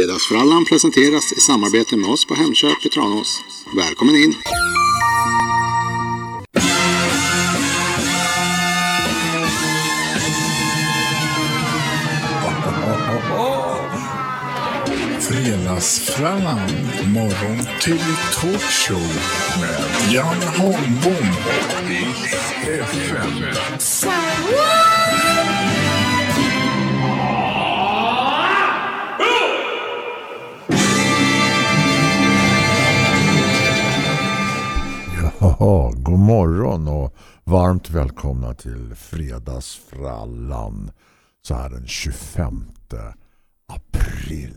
Fredagsfrallan presenteras i samarbete med oss på Hemköp i Tranås. Välkommen in! Fredagsfrallan, morgon till talkshow med Janne Holmbom och Billy FM. God morgon och varmt välkomna till Fredagsfrallan så här den 25 april.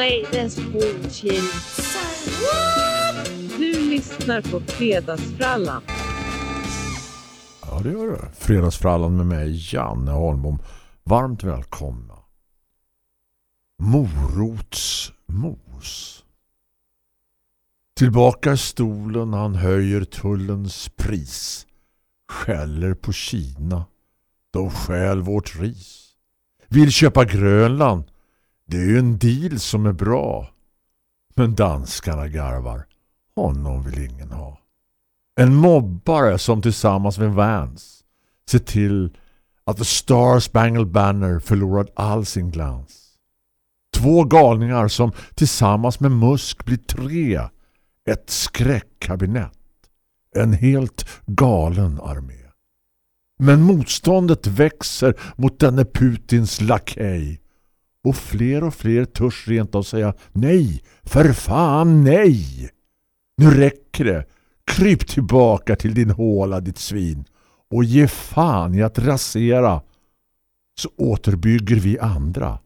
Fredagsbrunchen. Du lyssnar på Fredagsfrallan. Ja, det gör du. Fredagsfrallan med mig, Janne Holmbom. Varmt välkomna. Morotsmos. Tillbaka i stolen han höjer tullens pris. Skäller på Kina. De skäl vårt ris. Vill köpa Grönland. Det är ju en deal som är bra. Men danskarna garvar. Honom vill ingen ha. En mobbare som tillsammans med Vance ser till att The Star Spangled Banner förlorat all sin glans. Två galningar som tillsammans med Musk blir tre. Ett skräckkabinett. En helt galen armé. Men motståndet växer mot denne Putins lakej. Och fler och fler törs rent av säga nej, för fan nej. Nu räcker det. Kryp tillbaka till din håla, ditt svin. Och ge fan i att rasera. Så återbygger vi andra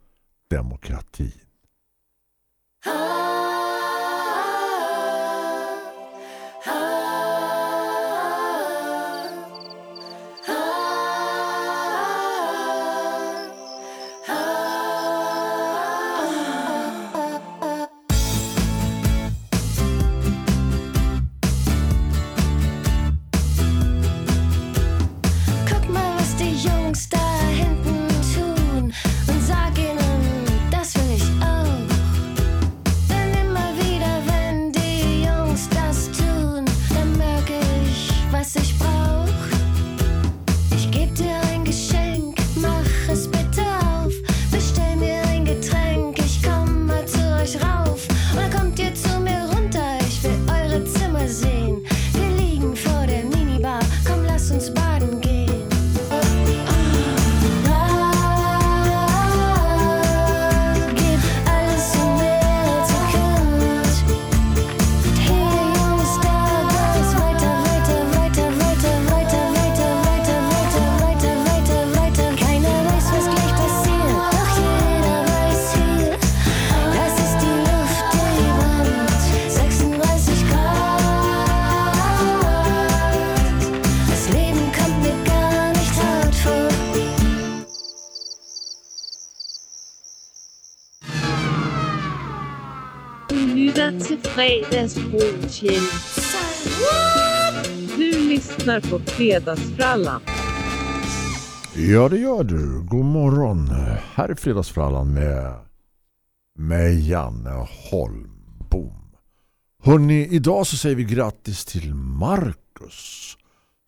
demokratin. Lyssnar på Fredagsfrallan. Ja, det gör du. God morgon. Här är Fredagsfrallan med, med Janne Holmbom. Hörrni, idag så säger vi grattis till Marcus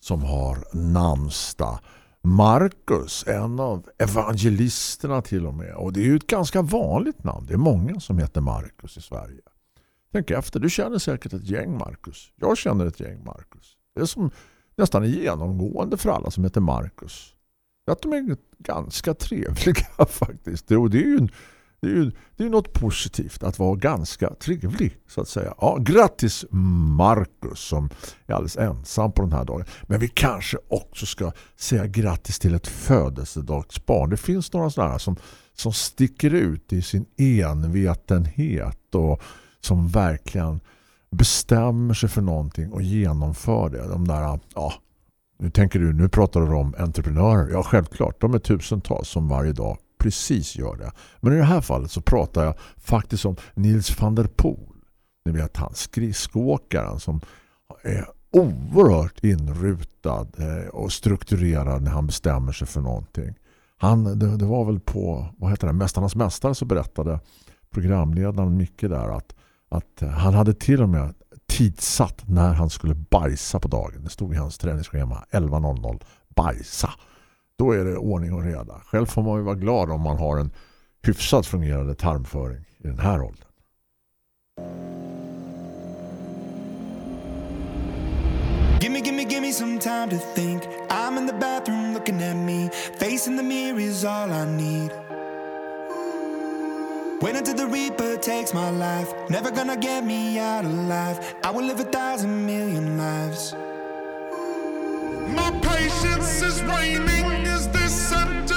som har namnsdag. Marcus, en av evangelisterna till och med. Och det är ju ett ganska vanligt namn. Det är många som heter Marcus i Sverige. Tänk efter, du känner säkert ett gäng Marcus. Jag känner ett gäng Marcus. Det är som nästan genomgående för alla som heter Marcus. Att de är ganska trevliga faktiskt. Och det är ju det är ju det är något positivt att vara ganska trevlig så att säga. Ja, grattis Marcus som är alldeles ensam på den här dagen. Men vi kanske också ska säga grattis till ett födelsedagsbarn. Det finns några sådana som, som sticker ut i sin envetenhet och som verkligen bestämmer sig för någonting och genomför det. De där, ja, nu tänker du, nu pratar du om entreprenörer. Ja, självklart. De är tusentals som varje dag precis gör det. Men i det här fallet så pratar jag faktiskt om Nils van der Poel. Ni vet han skridskoåkaren som är oerhört inrutad eh, och strukturerad när han bestämmer sig för någonting. Han, det, det var väl på vad heter det, Mästarnas mästare så berättade programledaren Micke där att, att eh, han hade till och med tidsatt när han skulle bajsa på dagen. Det stod i hans träningsschema 11.00 bajsa. Då är det ordning och reda. Själv får man ju vara glad om man har en hyfsat fungerande tarmföring i den här åldern. Gimme, gimme, gimme some time to think. I'm in the bathroom looking at me. Facing the mirror is all I need. Wait until the Reaper takes my life. Never gonna get me out alive. I will live a thousand million lives. My patience is waning. Is this entertaining?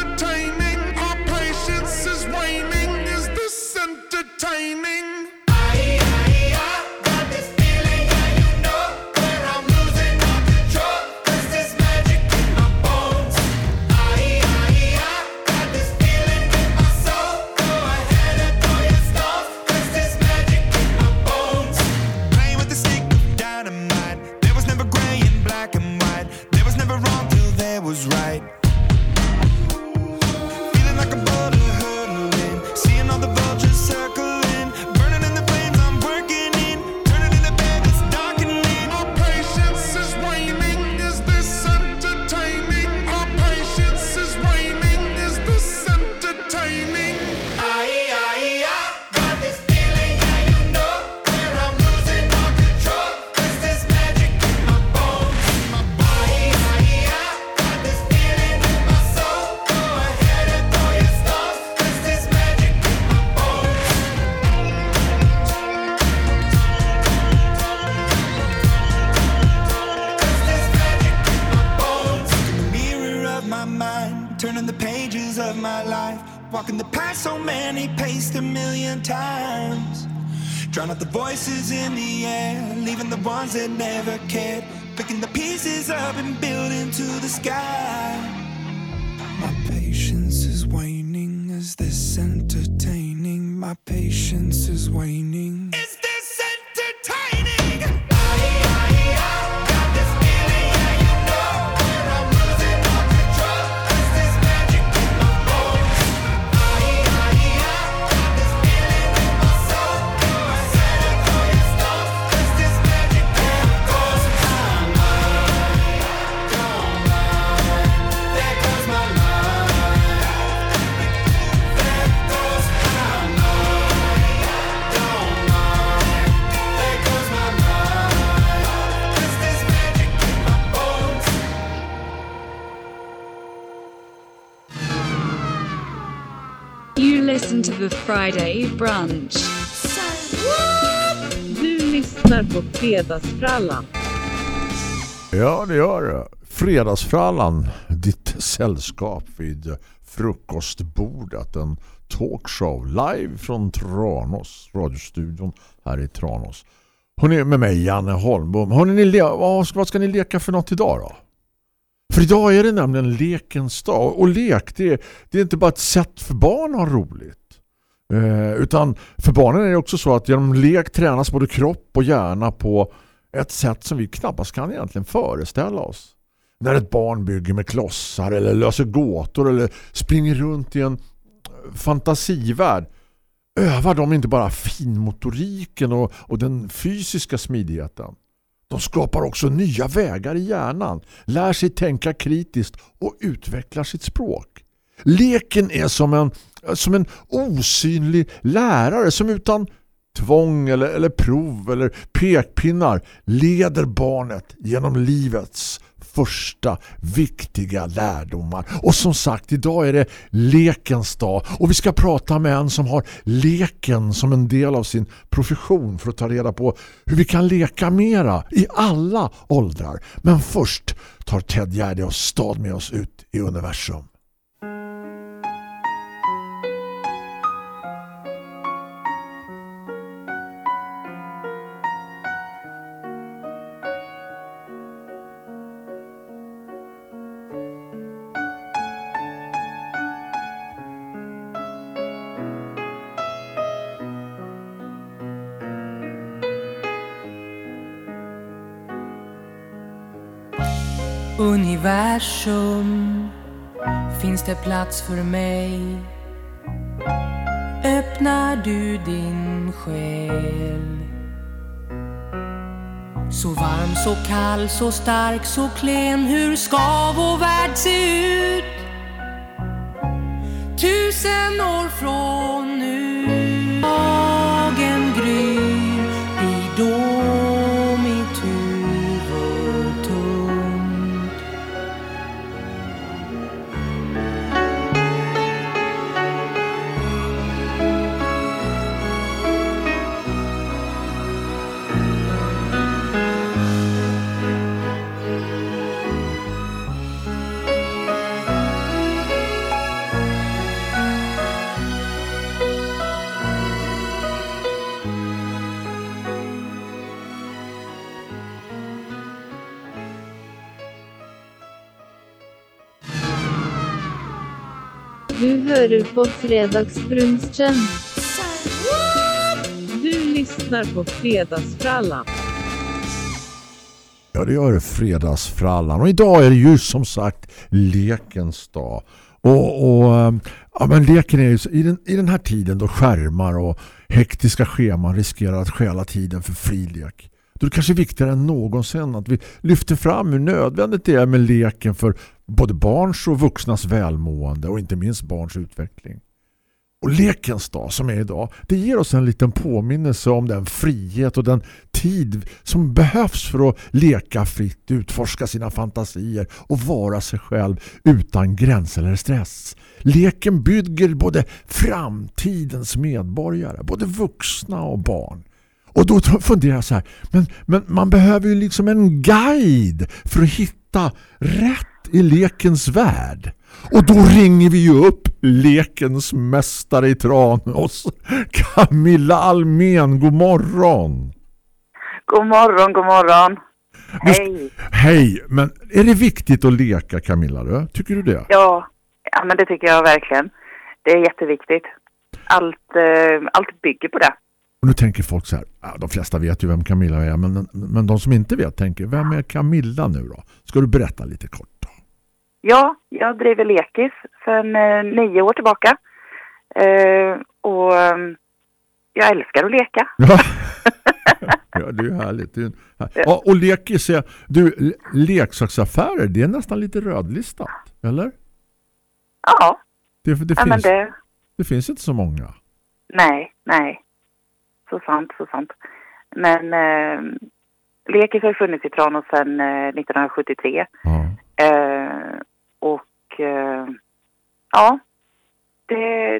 Patience is waning. The Friday brunch. Du lyssnar på Fredagsfrallan. Ja, det gör det. Fredagsfrallan, ditt sällskap vid frukostbordet. En talkshow live från Tranås, radiostudion här i Tranås. Hon är med mig, Janne Holmbom. Hörrni, ni le- vad, ska, vad ska ni leka för något idag då? För idag är det nämligen lekens dag. Och lek, det är, det är inte bara ett sätt för barn att ha roligt. Eh, utan för barnen är det också så att genom lek tränas både kropp och hjärna på ett sätt som vi knappast kan egentligen föreställa oss. När ett barn bygger med klossar eller löser gåtor eller springer runt i en eh, fantasivärld övar de inte bara finmotoriken och, och den fysiska smidigheten. De skapar också nya vägar i hjärnan, lär sig tänka kritiskt och utvecklar sitt språk. Leken är som en, som en osynlig lärare som utan tvång eller, eller prov eller pekpinnar leder barnet genom livets första viktiga lärdomar. Och som sagt, idag är det lekens dag och vi ska prata med en som har leken som en del av sin profession för att ta reda på hur vi kan leka mera i alla åldrar. Men först tar Ted Gärde och stad med oss ut i universum. Universum, finns det plats för mig? Öppnar du din själ? Så varm, så kall, så stark, så klen, hur ska vår värld se ut? Tusen år Du på Fredagsbrunchen. Du lyssnar på Fredagsfrallan. Ja, det gör det fredagsfrallan. Och idag är det ju som sagt lekens dag. Och, och ehm, ja, men leken är ju så- i den, i den här tiden då skärmar och hektiska scheman riskerar att stjäla tiden för frilek. Då är det kanske viktigare än någonsin att vi lyfter fram hur nödvändigt det är med leken för både barns och vuxnas välmående och inte minst barns utveckling. Och lekens dag som är idag, det ger oss en liten påminnelse om den frihet och den tid som behövs för att leka fritt, utforska sina fantasier och vara sig själv utan gräns eller stress. Leken bygger både framtidens medborgare, både vuxna och barn. Och då funderar jag så här, men, men man behöver ju liksom en guide för att hitta rätt i lekens värld. Och då ringer vi ju upp lekens mästare i Tranås, Camilla Almen. God morgon! God morgon, god morgon. Hej. Hej, men är det viktigt att leka Camilla? Du? Tycker du det? Ja, ja, men det tycker jag verkligen. Det är jätteviktigt. Allt, eh, allt bygger på det. Och nu tänker folk så här, ja, de flesta vet ju vem Camilla är, men, men de som inte vet tänker, vem är Camilla nu då? Ska du berätta lite kort? Ja, jag driver Lekis sedan eh, nio år tillbaka. Eh, och eh, jag älskar att leka. Ja. ja, det är ju härligt. Är ju- Ja, och lekis är, du, le- leksaksaffärer, det är nästan lite rödlistat, eller? Ja, Det, det, ja finns, det... det finns inte så många. Nej, nej. Så sant, så sant. Men eh, Lekis har funnits i Tranås sedan eh, 1973. Ja. Eh, och eh, ja, det,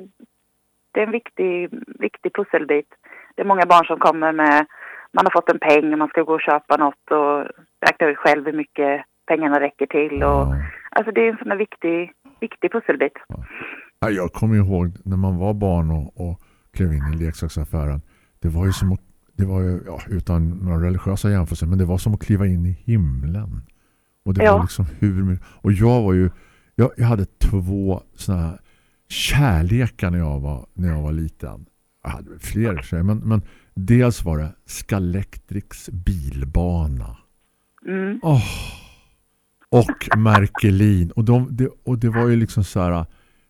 det är en viktig, viktig pusselbit. Det är många barn som kommer med, man har fått en peng och man ska gå och köpa något och räkna ut själv hur mycket pengarna räcker till. Och, Ja. alltså det är en sån där viktig, viktig pusselbit. Ja, Jag kommer ihåg när man var barn och, och klev in i leksaksaffären. Det var ju som att, det var ju, ja, utan några religiösa jämförelser, men det var som att kliva in i himlen. Och det Ja. var liksom hur och jag var ju jag, jag hade två såna här kärlekar när jag var, när jag var liten. Jag hade fler och för sig, men, men dels var det Scalextrics bilbana. Mm. Åh. Och Märkelin. Och, de, det, och det var ju liksom så här...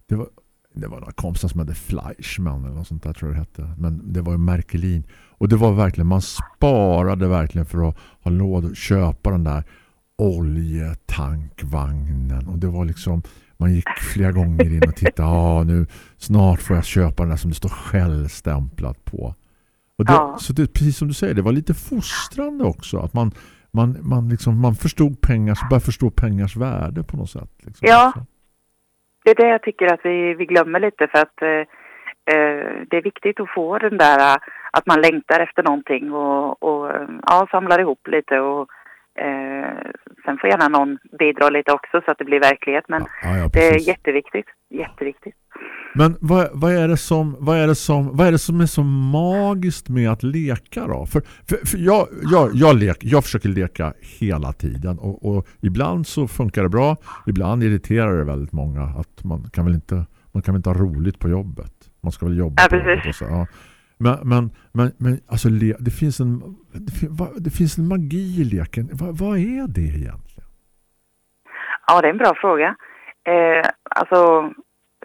Det var, det var några kompisar som hade Fleischmann eller något sånt där tror jag det hette. Men det var ju Märkelin. Och det var verkligen, man sparade verkligen för att ha råd att köpa den där oljetankvagnen. Och det var liksom, man gick flera gånger in och tittade. Ja, nu snart får jag köpa den där som det står självstämplat på. Och det, Ja. Så det, precis som du säger, det var lite fostrande också. Att man, man, man, liksom, man förstod pengars, började förstå pengars värde på något sätt. Liksom. Ja. Det är det jag tycker att vi, vi glömmer lite för att eh, eh, det är viktigt att få den där eh, att man längtar efter någonting och, och eh, ja, samlar ihop lite och eh, sen får gärna någon bidra lite också så att det blir verklighet men Ja, ja, det är jätteviktigt, jätteviktigt. Men vad, vad, är det som, vad, är det som, vad är det som är så magiskt med att leka då? För, för, för jag, jag, jag, lek, jag försöker leka hela tiden och, och ibland så funkar det bra, ibland irriterar det väldigt många att man kan väl inte, man kan väl inte ha roligt på jobbet. Man ska väl jobba Ja, på jobbet och så, ja. Men, men, men, men alltså, det, finns en, det, finns en magi i leken. Va, vad är det egentligen? Ja, det är en bra fråga. Eh, alltså,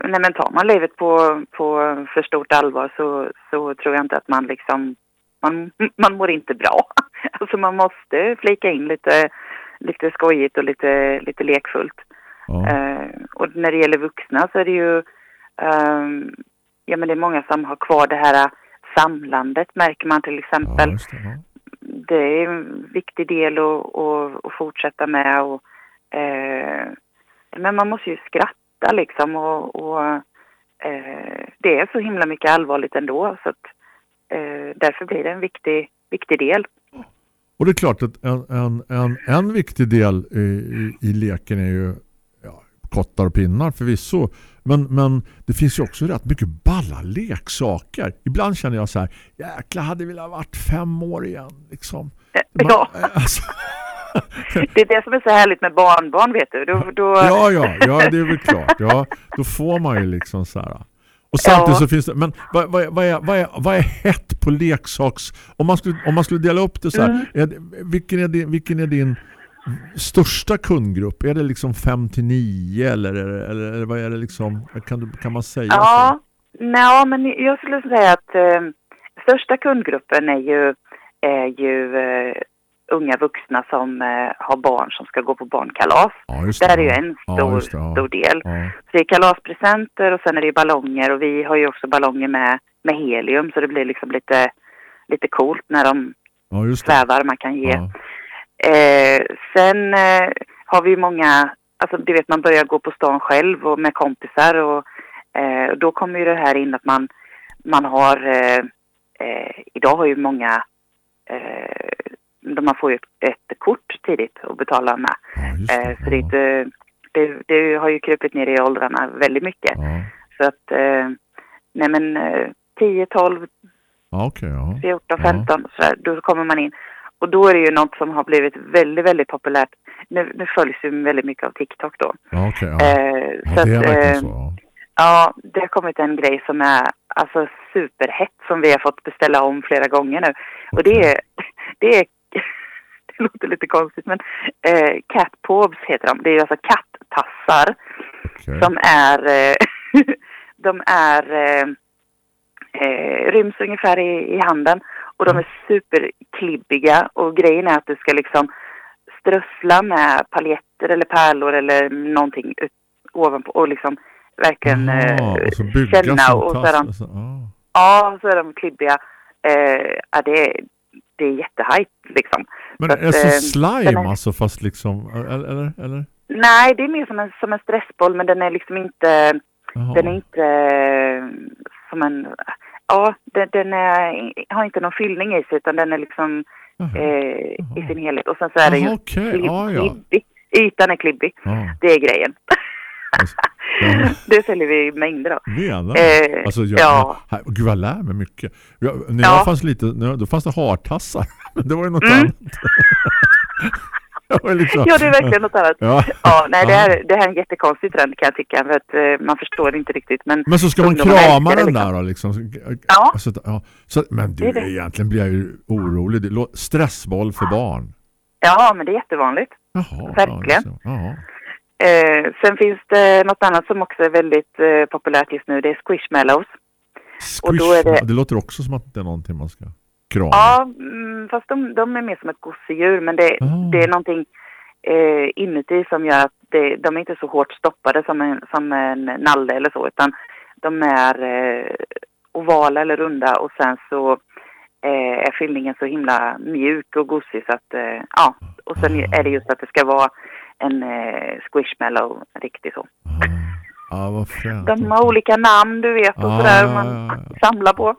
nej men tar man livet på, på för stort allvar så, så tror jag inte att man liksom, man, man mår inte bra. Alltså man måste flika in lite, lite skojigt och lite, lite lekfullt. Ja, Eh, och när det gäller vuxna så är det ju, ehm, ja men det är många som har kvar det här samlandet märker man till ja, exempel just det, ja. det är en viktig del att, att, att fortsätta med. Och, eh, men man måste ju skratta liksom och, och eh, det är så himla mycket allvarligt ändå. Så att, eh, därför blir det en viktig, viktig del. Och det är klart att en, en, en, en viktig del i, i, i leken är ju ja, kottar och pinnar förvisso. Men, men det finns ju också rätt mycket balla leksaker. Ibland känner jag så här, jäkla hade velat varit fem år igen. Liksom. Man- Ja, Alltså, det är det som är så härligt med barnbarn vet du. Då, då, ja, ja, ja, det är väl klart. Ja, då får man ju liksom så här. Och samtidigt Ja. så finns det, men vad, vad, vad, är, vad, är, vad är hett på leksaks... Om man skulle, om man skulle dela upp det så här, Mm. är vilken, är din, vilken är din största kundgrupp? Är det liksom 5 till 9 eller, eller, eller vad är det liksom, kan, du, kan man säga Ja, nej, men jag skulle säga att eh, största kundgruppen är ju, är ju eh, unga vuxna som eh, har barn som ska gå på barnkalas. så? Ja, Det här är ju ja. en Ja, stor, just det, ja. stor del. Ja, Så det är kalaspresenter och sen är det ju ballonger och vi har ju också ballonger med, med helium så det blir liksom lite, lite coolt när de ja, svävar man kan ge. Ja. Eh, sen eh, har vi många, alltså du vet man börjar gå på stan själv och med kompisar och eh, då kommer ju det här in att man, man har, eh, eh, idag har ju många, eh, man får ju ett, ett kort tidigt att betala med. Ja, så det, ja. inte, det, det har ju krupit ner i åldrarna väldigt mycket. Ja, Så att, nej men eh, 10, 12, ja okej. ja. 14, Ja. 15, så här, då kommer man in. Och då är det ju något som har blivit väldigt, väldigt populärt. Nu, nu följs ju väldigt mycket av TikTok då. Ja, okej. Ja. Eh, Ja, så det är att, verkligen eh, så. Ja. Ja, det har kommit en grej som är alltså superhett som vi har fått beställa om flera gånger nu. Och det är, det är, det låter lite konstigt men eh, cat paws heter de. Det är alltså kattassar Okej. som är, eh, de är, eh, eh, ryms ungefär i, i handen och de är superklibbiga och grejen är att du ska liksom strössla med paljetter eller pärlor eller någonting ut, ovanpå och liksom verkligen Ja, eh, och känna som och så är de, alltså, ja. ja, så är de klibbiga. Eh, ja, det, är- det är jättehype liksom. Men Så att, är det som eh, slime den är- alltså fast liksom eller eller? Nej, det är mer som en, som en stressboll men den är liksom inte Jaha. Den är inte som en... Ja, den, den är, har inte någon fyllning i sig utan den är liksom Jaha. eh, i sin helhet. Och sen så är den ju okej. klibb, Ja, ja. klibbig. Ytan är klibbig. Ja. Det är grejen. Ja. det säljer vi i mängder av. Menar Eh, Alltså, jag, ja. här, gud, jag lär mig mycket. Jag, när Ja. jag fanns lite, då fanns det hartassar. Men det var ju något Mm. annat. liksom- Ja, det är verkligen något annat. Ja. Ja, nej, det Ja. här, det här är en jättekonstig trend kan jag tycka. För att eh, man förstår inte riktigt. Men, Men så ska man krama den liksom. där då liksom. Ja. Så, ja. Så, men du, egentligen blir jag ju orolig. Det Stressboll för barn. Ja, men det är jättevanligt. Jaha, Verkligen. Ja, så. Jaha. Eh, sen finns det något annat som också är väldigt eh, populärt just nu. Det är squishmallows. Och då är Squish, det- det... låter också som att det är någonting man ska krama. Ja, mm, fast de, de är mer som ett gosedjur. Men det, Ah. det är någonting eh, inuti som gör att det, de är inte så hårt stoppade som en, som en nalle eller så. Utan de är eh, ovala eller runda och sen så eh, är fyllningen så himla mjuk och gosig så att, eh, ja. Och sen är det just att det ska vara en eh, squishmallow, riktigt så. Ah. Ja, vad fränt. De har olika namn, du vet, och Ah, sådär ja, man ja, ja. samlar på.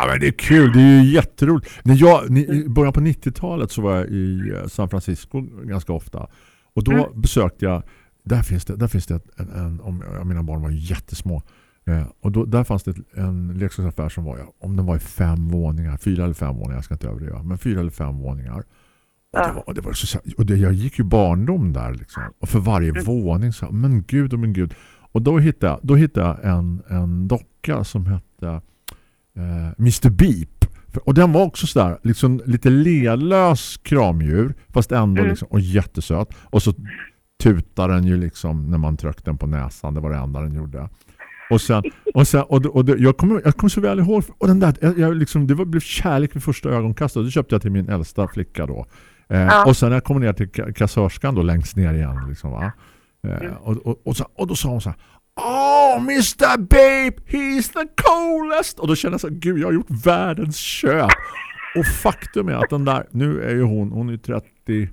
Ja, men det är kul. Det är ju jätteroligt. När jag, I början på 90-talet så var jag i eh, San Francisco ganska ofta. Och då Mm. besökte jag, där finns det, där finns det en, en, om, mina barn var jättesmå. Eh, och då, där fanns det en leksaksaffär som var, om den var i fem våningar, fyra eller fem våningar, jag ska inte överdriva, men fyra eller fem våningar. Och, det var, och, det var så, och det, jag gick ju barndom där liksom. Och för varje Mm. våning så, men gud och men gud. Och då hittade då hittade jag en, en docka som hette Mr. Beep. Och den var också sådär, liksom lite lelös kramdjur, fast ändå Mm. liksom, och jättesöt. Och så tutar den ju liksom när man tryckte den på näsan, det var det enda den gjorde. Och sen, och sen och, och det, jag kommer jag kommer så väl ihåg och den där jag, jag liksom det var blev kärlek vid första ögonkastet. Det köpte jag till min äldsta flicka då. Eh, Ja. Och sen när jag kom ner till ka- kassörskan då längst ner igen liksom va. Eh, och, och, och, så, och då sa hon så här Oh, Mr. Babe, he's the coolest! Och då kände jag så gud, jag har gjort världens köp. Och faktum är att den där, nu är ju hon, hon är 30,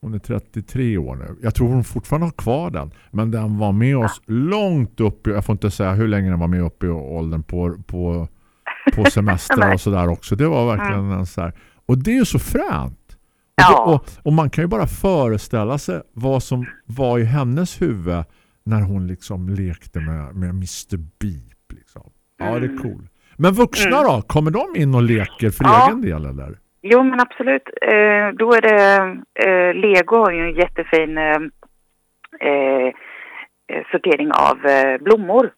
hon är 33 år nu. Jag tror hon fortfarande har kvar den. Men den var med oss långt upp jag får inte säga hur länge den var med upp i åldern på, på, på semester och sådär också. Det var verkligen en så här. Och det är ju så fränt. Och, det, och, och man kan ju bara föreställa sig vad som var i hennes huvud när hon liksom lekte med, med Mr. Beep. Liksom. Ja, det är cool. Men vuxna då? Kommer de in och leker för Ja. egen del eller? Jo, men absolut. Eh, då är det... Eh, Lego har ju en jättefin eh, eh, sortering av eh, blommor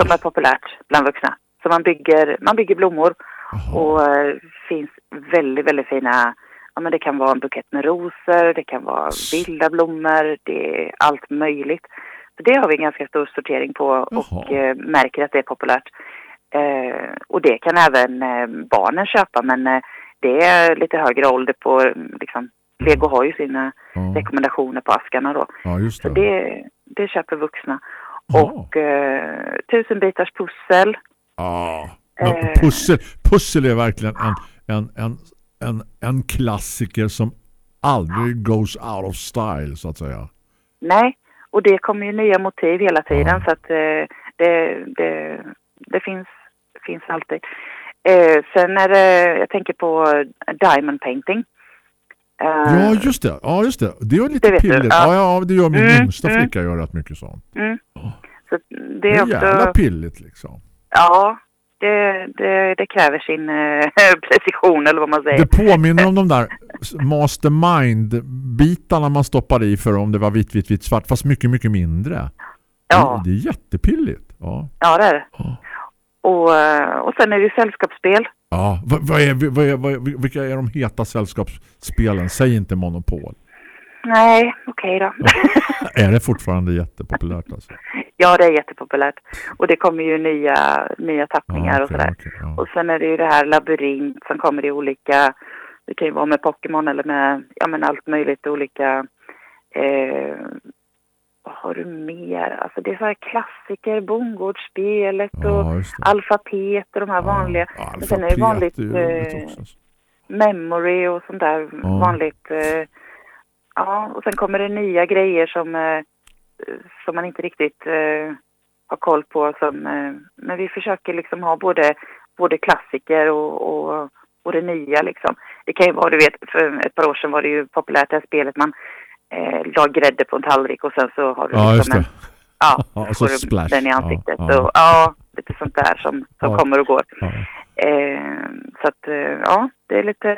som är populärt bland vuxna. Så man bygger, man bygger blommor Jaha. och eh, finns väldigt, väldigt fina... Ja, men det kan vara en bukett med rosor, det kan vara vilda blommor, det är allt möjligt. Så det har vi en ganska stor sortering på och Jaha. eh, märker att det är populärt. Eh, och det kan även eh, barnen köpa men eh, det är lite högre ålder på, liksom, Lego har ju sina Ja, rekommendationer på askarna då. ja, just Så det. det, det köper vuxna. Ja. Och eh, tusenbitars pussel. Ja. Men Eh. pussel, pussel är verkligen en, en, en, en, en klassiker som aldrig goes out of style så att säga. Nej, och det kommer ju nya motiv hela tiden Ja. så att eh, det, det, det finns, finns alltid. Eh, sen är det, jag tänker på diamond painting. Eh, Ja, just det. Ja, just det. Det är lite Det pilligt. ja. Ja, ja, det gör min Mm, yngsta mm. flicka gör rätt mycket sånt. mm. Så det Det är är också... jävla pilligt liksom. Ja, det, det, det kräver sin eh, precision eller vad man säger. Det påminner om de där mastermind-bitarna man stoppade i för om det var vitt, vitt, vitt, svart. Fast mycket, mycket mindre. Ja. Det, det är jättepilligt. Ja. Ja, det är det. Ja. Och, eh, och sen är det ju sällskapsspel. Ja, vad, vad är, vad är, vad är, vilka är de heta sällskapsspelen? Säg inte Monopol. Nej, okej då. Är det fortfarande jättepopulärt alltså? ja, det är jättepopulärt. Och det kommer ju nya, nya tappningar Ja, och sådär. okej, ja. Och sen är det ju det här labyrint som kommer i olika, det kan ju vara med Pokémon eller med, ja men allt möjligt olika, eh, vad har du mer? Alltså det är så här klassiker, bondgårdsspelet och Ja, det. alfabet och de här vanliga. Ja, Men sen är det vanligt alfabet roligt eh, alltså. memory och sånt där vanligt. Eh, ja, och sen kommer det nya grejer som, eh, som man inte riktigt eh, har koll på. Som, eh, men vi försöker liksom ha både, både klassiker och, och, och det nya liksom. Det kan ju vara, du vet, för ett par år sedan var det ju populärt det här spelet man eh, la grädde på en tallrik och sen så har du Ja, liksom en, ja, Ja, och så splash. den i Ja, ansiktet. ja. Så, ja, lite sånt där som, som Ja. kommer och går. Ja. Eh, så att, eh, ja, det är lite,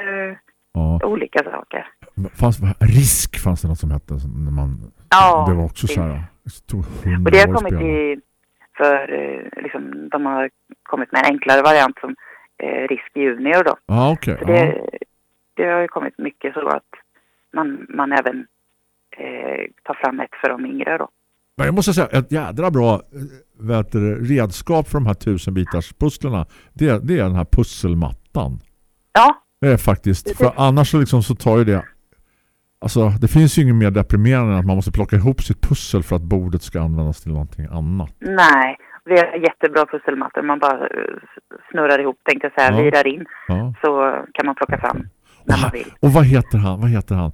Ja. olika saker. Fanns, risk fanns det något som hette när man, Ja, det var också det- så här Och det har kommit i, för eh, liksom, de har kommit med en enklare variant som eh, Risk Junior då. Ja, okej. Så det, det har ju kommit mycket så att man, man även eh, tar fram ett för de yngre då. Men jag måste säga, ett jädra bra eh, vet du, redskap för de här tusen bitars pusslerna det, det är den här pusselmattan. Ja, Det är faktiskt, för annars så, liksom så tar ju det Alltså det finns ju inget mer deprimerande än att man måste plocka ihop sitt pussel för att bordet ska användas till någonting annat. nej. Vi har jättebra pusselmattor. Man bara eh, snurrar ihop, tänkte jag säga, Ja. virar in. Ja. Så kan man plocka fram när man vill. Och vad heter han? Vad heter han?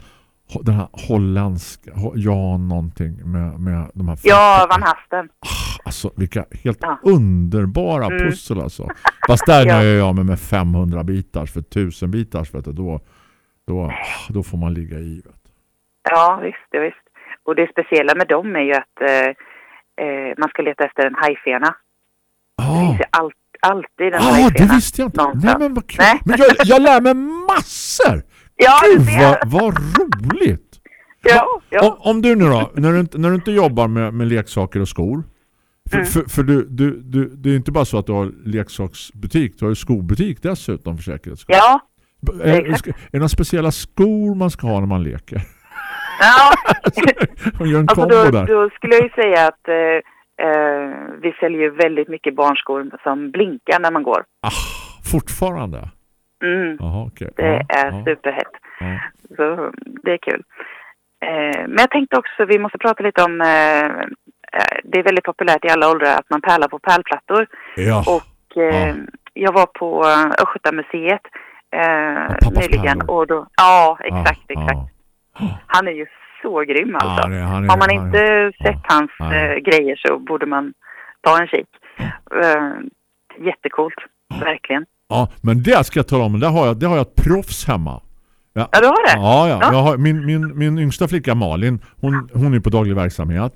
Den här holländska, ho- Jan någonting med, med de här Ja, Van Hasten. Alltså vilka helt Ja. underbara Mm. pussel alltså. Fast där Ja. nöjer jag mig med 500 bitar för 1000 bitar vet du, då, då, då får man ligga i. Vet du. Ja, visst, visst. Och det speciella med dem är ju att eh, eh, man ska leta efter en hajfena. Det Ah, finns ju all, alltid en ah hajfena. det visste jag inte. någonstans. Nej men vad kul. Nej. Men jag, jag lär mig massor. Ja, Gud vad, vad roligt. Ja, ja. Om, om du nu då, när du, inte- när du inte jobbar med, med leksaker och skor. För, Mm. för, för du, du, du, det är inte bara så att du har leksaksbutik, du har ju skobutik dessutom för säkerhets skull. Ja, Är, det några speciella skor man ska ha när man leker? ja. Man gör en Alltså då, där. då skulle jag ju säga att eh, eh, vi säljer ju väldigt mycket barnskor som blinkar när man går. Ah, fortfarande? Mm, Jaha, okej. det Ja, är ja, superhett. ja. Så det är kul. Eh, men jag tänkte också, vi måste prata lite om, eh, eh, det är väldigt populärt i alla åldrar att man pärlar på pärlplattor. Ja, Och eh, jag var på Östgötamuseet eh, nyligen. pärlor. Och då, ja, exakt, ja, exakt. ja. Han är ju så grym alltså. Ja, det- han är- Har man inte sett hans eh, grejer så borde man ta en kik. Eh, jättecoolt, verkligen. Ja, men det ska jag tala om. Där har jag, där har jag ett proffs hemma. Ja, Ja, du har det? Ja, ja. Ja. Jag har, min, min, min yngsta flicka Malin, hon, hon är på daglig verksamhet.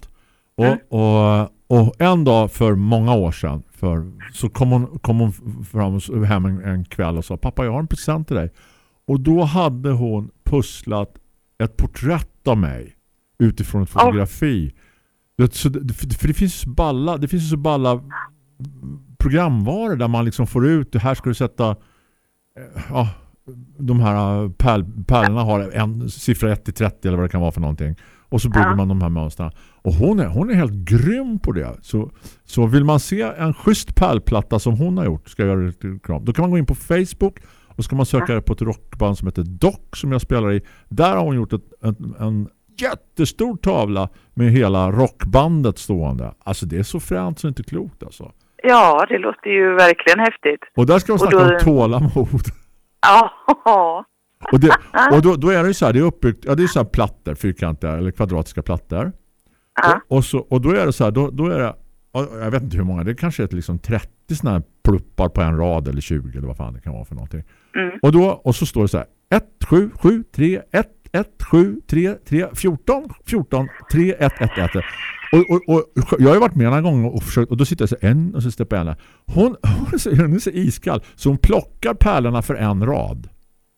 Och, Mm. och, och en dag för många år sedan för, så kom hon, kom hon fram hem en, en kväll och sa Pappa, jag har en present till dig. Och då hade hon pusslat ett porträtt av mig utifrån ett fotografi. Det, så, för det finns balla, det finns så balla programvaror där man liksom får ut det här ska du sätta eh, ja, de här pärl, pärlorna har en siffra 1 till 30 eller vad det kan vara för någonting. Och så bygger Ja. man de här mönstren. Och hon är, hon är helt grym på det. Så, så vill man se en schysst pärlplatta som hon har gjort, ska jag göra lite reklam. Då kan man gå in på Facebook och ska man söka på ett rockband som heter Doc som jag spelar i. Där har hon gjort ett, en, en jättestor tavla med hela rockbandet stående. Alltså det är så fränt så det är inte klokt alltså. Ja, det låter ju verkligen häftigt. Och där ska man snacka då- om tålamod. Ja, Och, det, och då, då är det ju så här, det är uppbyggt, ja det är så här plattor, fyrkantiga eller kvadratiska plattor. Ja, Och, och, så, och då är det så här, då, då är det, ja, jag vet inte hur många, det kanske är liksom 30 sådana här pluppar på en rad eller 20 eller vad fan det kan vara för någonting. Mm. Och, då, och så står det så här, 1, 7, 7, 3, 1, 1, 7, 3, 3, 14, 14, 3, 1, 1, 1. Och, och, och jag har ju varit med några gånger och försökt, och då sitter jag så en och så steppar jag en. Hon, hon, är så, hon är så iskall så hon plockar pärlorna för en rad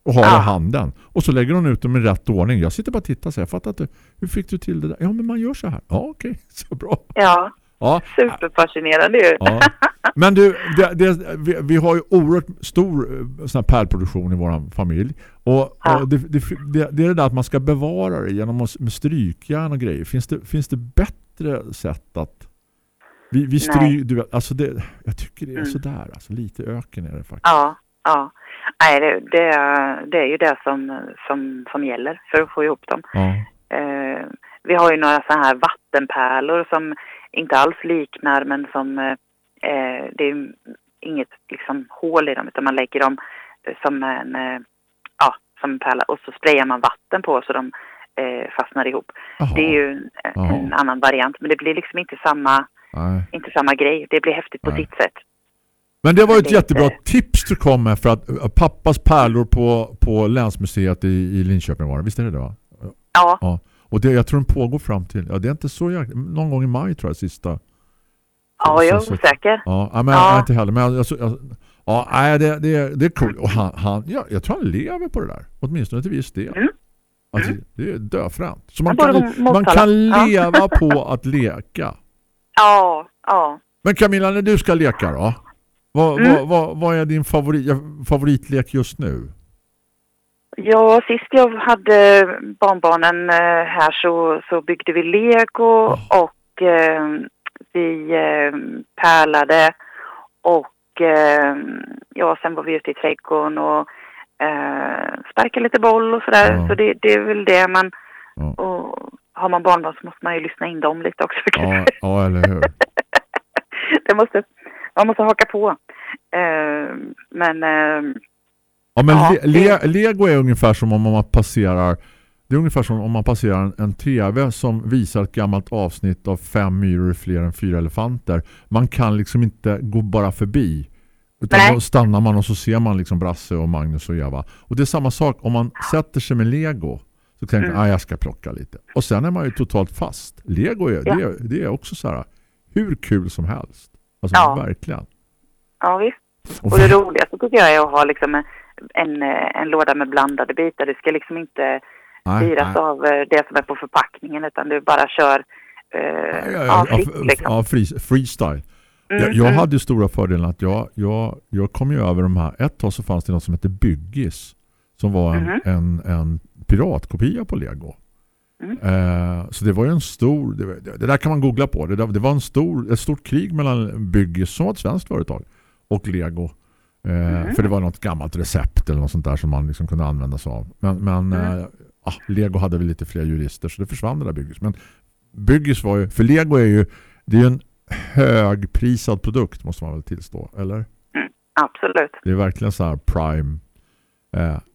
och har Ja. i handen. Och så lägger hon ut dem i rätt ordning. Jag sitter bara och tittar så här, jag fattar inte, hur fick du till det där? Ja men man gör så här. Ja okej, så bra. ja. Ja, Superfascinerande ju. Ja. Men du, det, det, vi, vi har ju oerhört stor eh, sån här pärlproduktion i vår familj. Och, Ja. och det, det, är det där att man ska bevara det genom att, med strykjärn och grejer. Finns det, finns det bättre sätt att... Vi, vi stry, Nej. du alltså det, jag tycker det är Mm. sådär. Alltså lite öken är det faktiskt. Ja, ja. Nej, det, det, är, det är ju det som, som, som gäller för att få ihop dem. Ja. Eh, vi har ju några så här vattenpärlor som inte alls liknar men som eh, det är inget liksom hål i dem utan man lägger dem som en, eh, ja, som en pärla och så sprayar man vatten på så de eh, fastnar ihop. Jaha. Det är ju en, en annan variant men det blir liksom inte samma, Nej. inte samma grej. Det blir häftigt på Nej. sitt sätt. Men det var ett jättebra tips du kom med för att pappas pärlor på, på Länsmuseet i, i Linköping var det. Visst är det det va? Ja, Ja. Och det, jag tror den pågår fram till, ja det är inte så jäkla, någon gång i maj tror jag sista. ja jag är osäker. Ja, men Ja. jag är inte heller. Men jag, jag, Ja, nej, det, det, det är coolt. Och han, han, ja, jag tror han lever på det där. Åtminstone till viss del. Mm. Alltså, det är döfränt. Så man kan, man kan leva på att leka. Ja, ja. Men Camilla, när du ska leka då? Vad, Mm. vad, vad, vad är din favorit, favoritlek just nu? Ja, sist jag hade barnbarnen eh, här så, så byggde vi lego och eh, vi eh, pärlade och eh, ja, sen var vi ute i trädgården och eh, sparkade lite boll och sådär. Ja. Så det, det är väl det man... Ja. Och har man barnbarn så måste man ju lyssna in dem lite också. Ja, ja eller hur? det måste, man måste haka på. Eh, men eh, Ja, men Ja, le, le, Lego är ungefär som om man passerar det är ungefär som om man passerar en, en tv som visar ett gammalt avsnitt av fem myror fler än fyra elefanter. Man kan liksom inte gå bara förbi. Utan Nej. då stannar man och så ser man liksom Brasse och Magnus och Eva. Och det är samma sak om man sätter sig med Lego så tänker Mm. man, ah, jag ska plocka lite. Och sen är man ju totalt fast. Lego är, Ja. det, är, det är också så här hur kul som helst. Alltså Ja. verkligen. ja, visst. Och det roligaste tycker jag är att ha liksom en, en, en låda med blandade bitar. Det ska liksom inte nej. av eh, det som är på förpackningen utan du bara kör eh, Ja, ja, fritt liksom. ja, free, freestyle. Mm, jag jag mm. hade stora fördelen att jag, jag, jag kom ju över de här. Ett tag så fanns det något som hette Byggis. Som var en, Mhm. en, en piratkopia på Lego. Mm. Eh, så det var ju en stor, det, det där kan man googla på. Det, det var en stor, ett stort krig mellan Byggis som var ett svenskt företag och Lego. Eh, Mhm. För det var något gammalt recept eller något sånt där som man liksom kunde använda sig av. Men, men Mm. eh, ah, Lego hade väl lite fler jurister så det försvann det där Byggis. Men Byggis var ju, för Lego är ju det är ju en högprisad produkt måste man väl tillstå, eller? Absolut. Det är verkligen så här prime.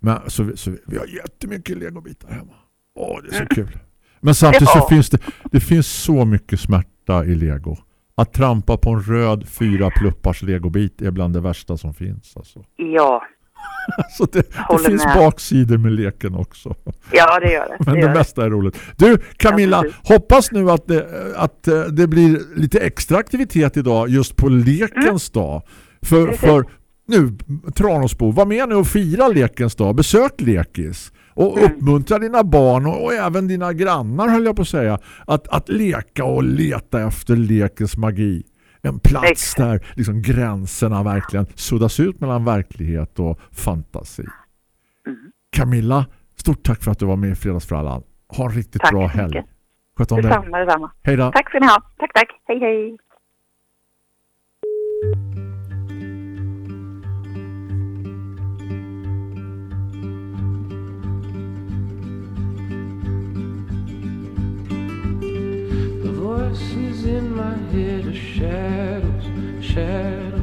Men så, vi- så vi har jättemycket legobitar hemma. Åh, det är så kul. Men samtidigt så finns det det finns så mycket smärta i lego. Att trampa på en röd fyra pluppars legobit är bland det värsta som finns. Alltså. Ja, Alltså det, det finns med. baksidor med leken också. ja det gör det. Men det, det gör det. mesta är roligt. Du Camilla, Ja, hoppas nu att det, att eh, det blir lite extra aktivitet idag just på lekens dag. För, Mm. För nu, Tranåsbo, var med nu och fira lekens dag. Besök lekis. Och Mm. uppmuntra dina barn och, och även dina grannar höll jag på att säga. Att, att leka och leta efter lekens magi. En plats Exakt. där liksom gränserna verkligen suddas ut mellan verklighet och fantasi. Mm. Camilla, stort tack för att du var med i Fredagsfrallan. Ha en riktigt Tack bra helg. mycket. Sköt om dig. Detsamma. Hej då. Tack ska ni ha. Tack, tack. Hej, hej. Voices in my head are shadows, shadows.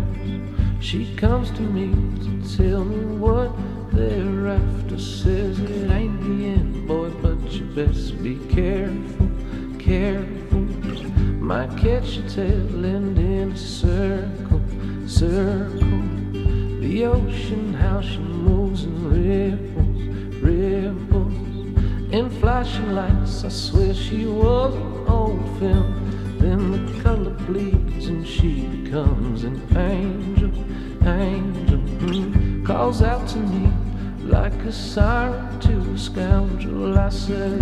She comes to me to tell me what they're after. Says it ain't the end, boy, but you best be careful, careful. Might catch your tail end in a circle, circle. The ocean, how she moves and ripples, ripples. In flashing lights, I swear she was Then the color bleeds and she becomes an angel, angel. mm, Calls out to me like a siren to a scoundrel. I say,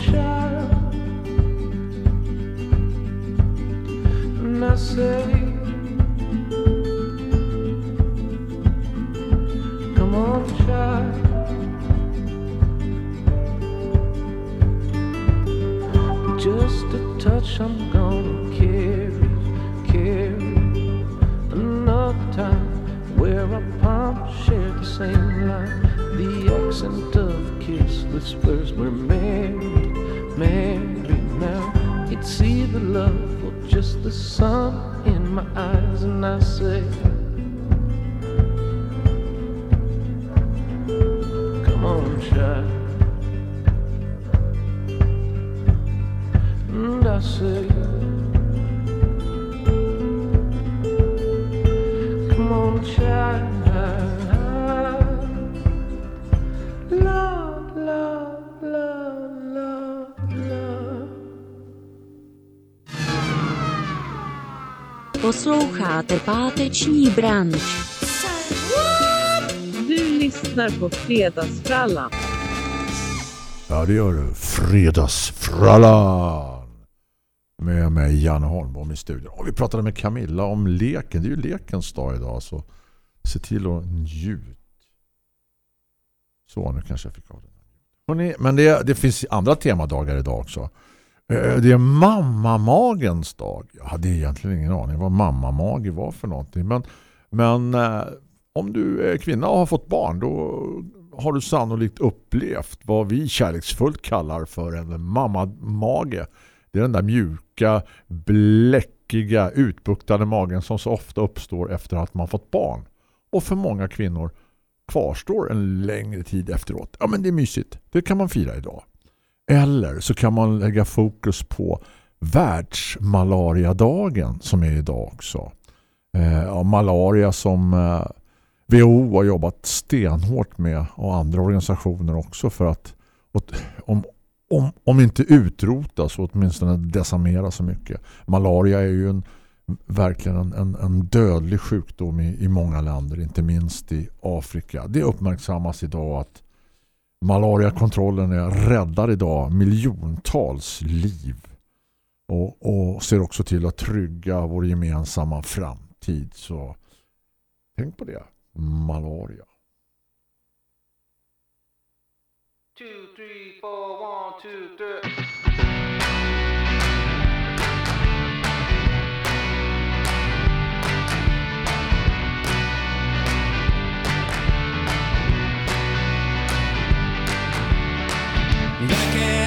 child. And I said, Páteční branč. Du lyssnar på Fredagsfrallan. Ja, det gör du. Fredagsfrallan. Med mig, Janne Holmbom i studion. Och vi pratade med Camilla om leken. Det är ju lekens dag idag, så se till att njut. Så, nu kanske jag fick av den. Men det, det finns andra temadagar idag också. Eh, det är mammamagens dag. Jag hade egentligen ingen aning vad mammamage var för någonting. Men, men eh, om du är kvinna och har fått barn då har du sannolikt upplevt vad vi kärleksfullt kallar för en mammamage. Det är den där mjuka, bläckiga, utbuktade magen som så ofta uppstår efter att man fått barn. Och för många kvinnor kvarstår en längre tid efteråt. Ja men det är mysigt. Det kan man fira idag. Eller så kan man lägga fokus på världsmalariadagen som är idag också. Eh, malaria som eh, WHO har jobbat stenhårt med och andra organisationer också för att åt, om, om, om inte utrota så åtminstone decimera så mycket. Malaria är ju en, verkligen en, en, en dödlig sjukdom i, i många länder, inte minst i Afrika. Det uppmärksammas idag att malariakontrollen är räddar idag miljontals liv och, och ser också till att trygga vår gemensamma framtid. Så tänk på det. Malaria. Two, three, four, one, two, three.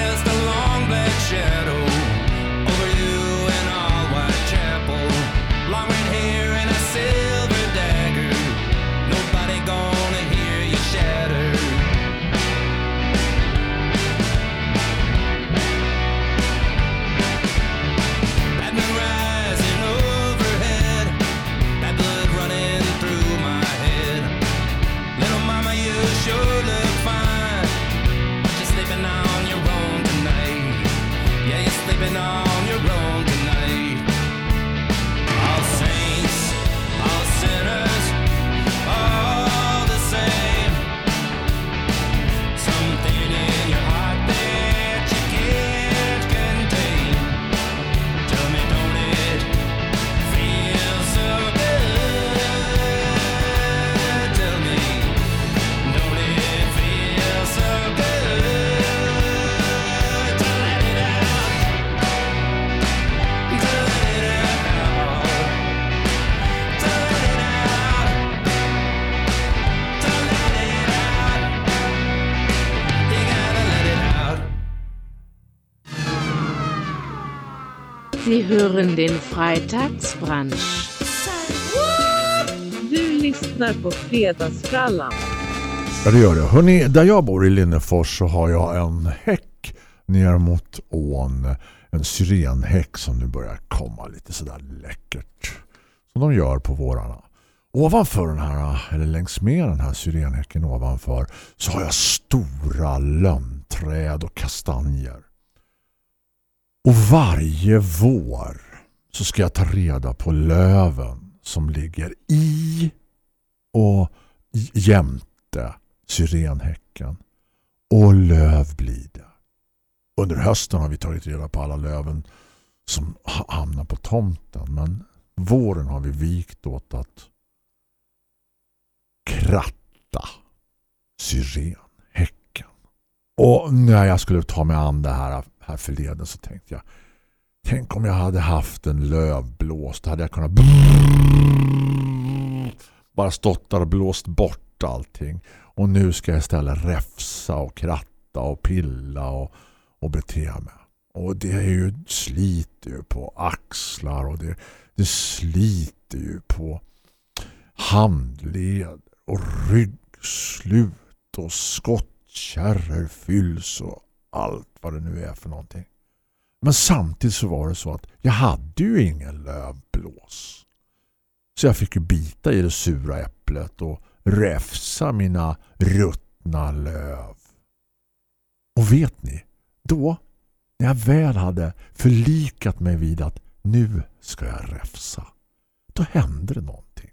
Hören den Freitagsbrunch. Du lyssnar på Fredagsfrallan. Ja, det gör det. Hörrni, där jag bor i Linnefors så har jag en häck ner mot ån. En syrenhäck som nu börjar komma lite sådär läckert. Som de gör på vårarna. Ovanför den här, eller längs med den här syrenhäcken ovanför så har jag stora lönnträd och kastanjer. Och varje vår så ska jag ta reda på löven som ligger i och jämte syrenhäcken. Och löv blir det. Under hösten har vi tagit reda på alla löven som hamnar på tomten. Men våren har vi vikt åt att kratta syrenhäcken. Och när jag skulle ta mig an det här, här förleden så tänkte jag tänk om jag hade haft en lövblås då hade jag kunnat bara stått där och blåst bort allting. Och nu ska jag istället räfsa och kratta och pilla och, och bete mig. Och det är ju sliter ju på axlar och det, det sliter ju på handled och ryggslut och skottkärror fylls och allt vad det nu är för någonting. Men samtidigt så var det så att jag hade ju ingen lövblås. Så jag fick ju bita i det sura äpplet och räfsa mina ruttna löv. Och vet ni, då när jag väl hade förlikat mig vid att nu ska jag räfsa, då hände det någonting.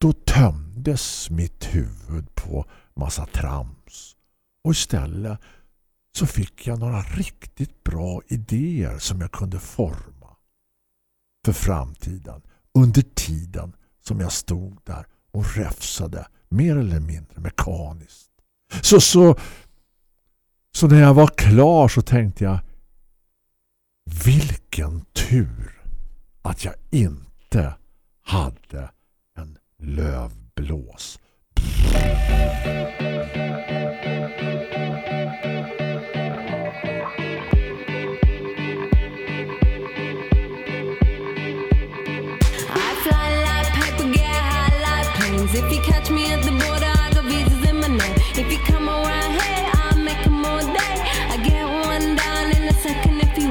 Då tömdes mitt huvud på massa trams. Och istället så fick jag några riktigt bra idéer som jag kunde forma för framtiden under tiden som jag stod där och räfsade mer eller mindre mekaniskt. Så, så, så när jag var klar så tänkte jag vilken tur att jag inte hade en lövblås. If you catch me at the border, I got visas in my name. If you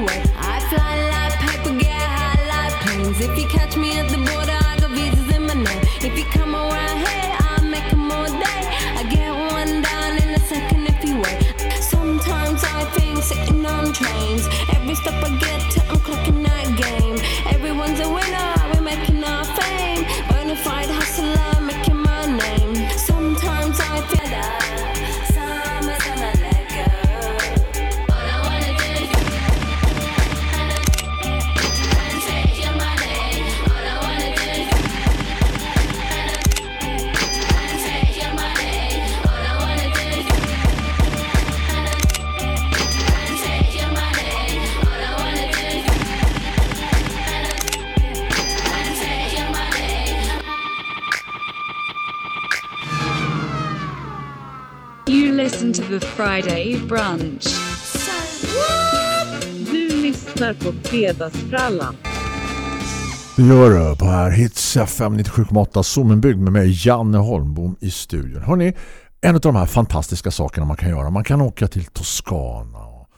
wait. I fly like Piper Girl, I like planes. If you catch me at the border, I'll go visit them and. If you come around Every step I get Friday brunch. Du lyssnar på Fredagsfrallan. Det gör det på här Hits FM 97,8 Sommenbygd med mig Janne Holmbom i studion. Hörrni, en av de här fantastiska sakerna man kan göra. Man kan åka till Toscana och,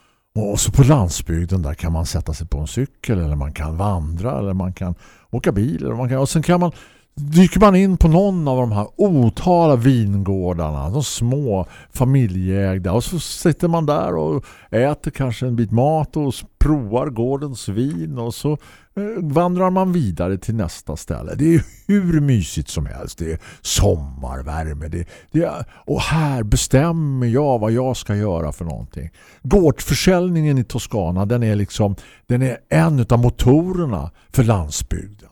och så på landsbygden där kan man sätta sig på en cykel eller man kan vandra eller man kan åka bil eller man kan, och sen kan man dyker man in på någon av de här otala vingårdarna, de små familjeägda och så sitter man där och äter kanske en bit mat och provar gårdens vin och så eh, vandrar man vidare till nästa ställe. Det är hur mysigt som helst. Det är sommarvärme. Det, det är, och här bestämmer jag vad jag ska göra för någonting. Gårdsförsäljningen i Toscana den är liksom den är en av motorerna för landsbygden.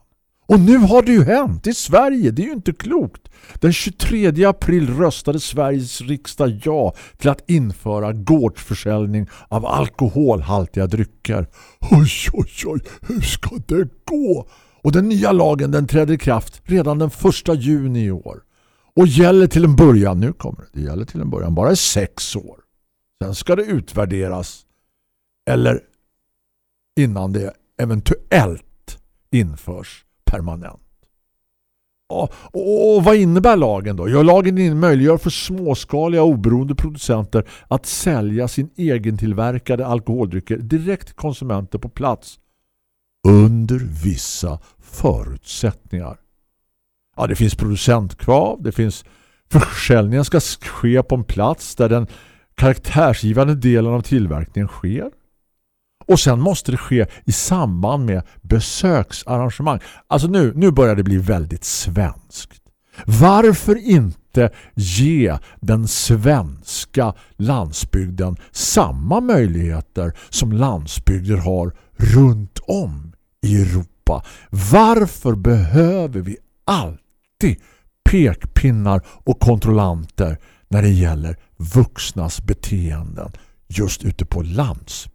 Och nu har det ju hänt i Sverige, det är ju inte klokt. Den 23 april röstade Sveriges riksdag ja till att införa gårdsförsäljning av alkoholhaltiga drycker. Oj, oj, oj, hur ska det gå? Och den nya lagen den trädde i kraft redan den 1 juni i år. Och gäller till en början, nu kommer det, det gäller till en början, bara i sex år. Sen ska det utvärderas eller innan det eventuellt införs permanent. Och, och, och vad innebär lagen då? Ja, lagen möjliggör för småskaliga oberoende producenter att sälja sin egentillverkade alkoholdrycker direkt till konsumenter på plats under vissa förutsättningar. Ja, det finns producentkrav, det finns försäljningen ska ske på en plats där den karaktärsgivande delen av tillverkningen sker. Och sen måste det ske i samband med besöksarrangemang. Alltså nu, nu börjar det bli väldigt svenskt. Varför inte ge den svenska landsbygden samma möjligheter som landsbygder har runt om i Europa? Varför behöver vi alltid pekpinnar och kontrollanter när det gäller vuxnas beteenden just ute på landsbygden?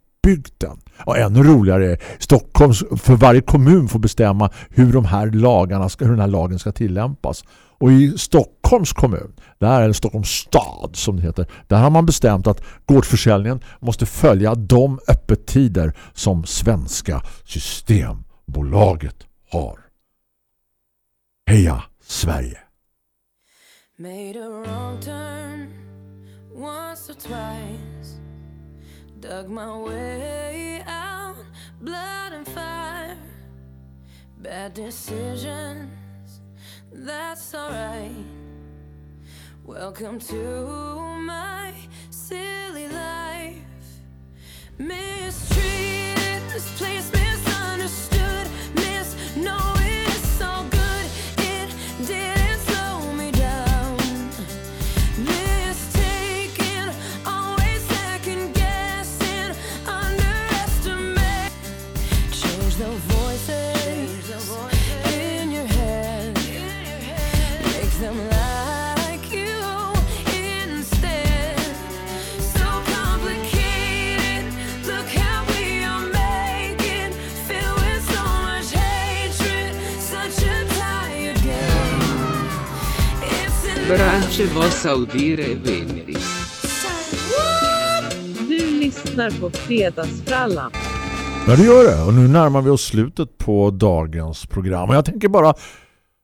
Och ännu roligare är Stockholms, för varje kommun får bestämma hur de här lagarna ska, hur den här lagen ska tillämpas. Och i Stockholms kommun, där är Stockholms stad som det heter, där har man bestämt att gårdsförsäljningen måste följa de öppettider som svenska systembolaget har. Heja Sverige! Made a wrong turn once or twice. Dug my way out, blood and fire. Bad decisions, that's alright. Welcome to my silly life. Mistreated, this place misunderstood. Miss, Branche vos audire veneri. Du lyssnar på Fredagsfrallan. Ja, det gör det. Och nu närmar vi oss slutet på dagens program. Och jag tänker bara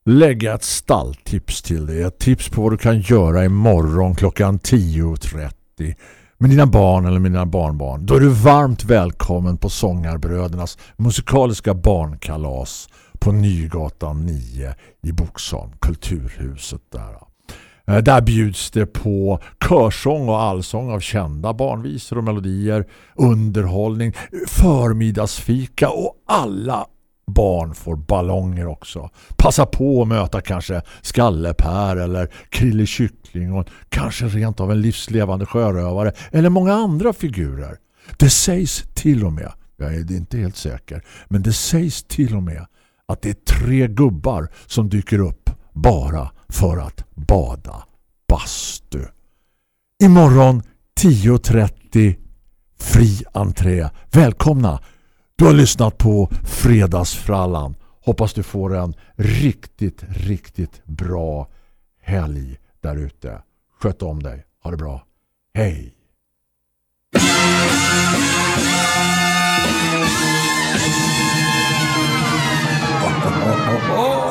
lägga ett stalltips till dig. Ett tips på vad du kan göra imorgon klockan 10.30 med dina barn eller med dina barnbarn. Då är du varmt välkommen på Sångarbrödernas musikaliska barnkalas på Nygatan 9 i Boksholm, Kulturhuset där. Eh, där bjuds det på körsång och allsång av kända barnvisor och melodier, underhållning, förmiddagsfika och alla barn får ballonger också. Passa på att möta kanske skallepär eller krille kyckling och kanske rent av en livslevande sjörövare eller många andra figurer. Det sägs till och med, jag är inte helt säker, men det sägs till och med att det är tre gubbar som dyker upp bara för att bada bastu. Imorgon 10.30 fri entré. Välkomna! Du har lyssnat på Fredagsfrallan. Hoppas du får en riktigt, riktigt bra helg där ute. Sköt om dig. Ha det bra. Hej!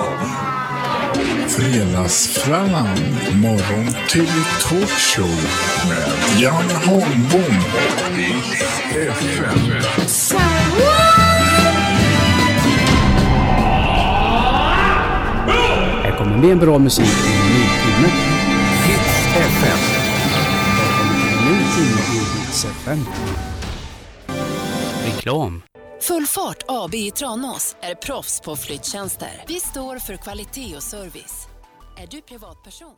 Fredagsfrallan, morgon till talkshow med Jan Holmbom i FM. Här kommer mer bra musik i en ny timme. FM. Välkommen till en ny timme i Hits FM. Reklam. Full fart AB i Tranås är proffs på flyttjänster. Vi står för kvalitet och service. Är du privatperson?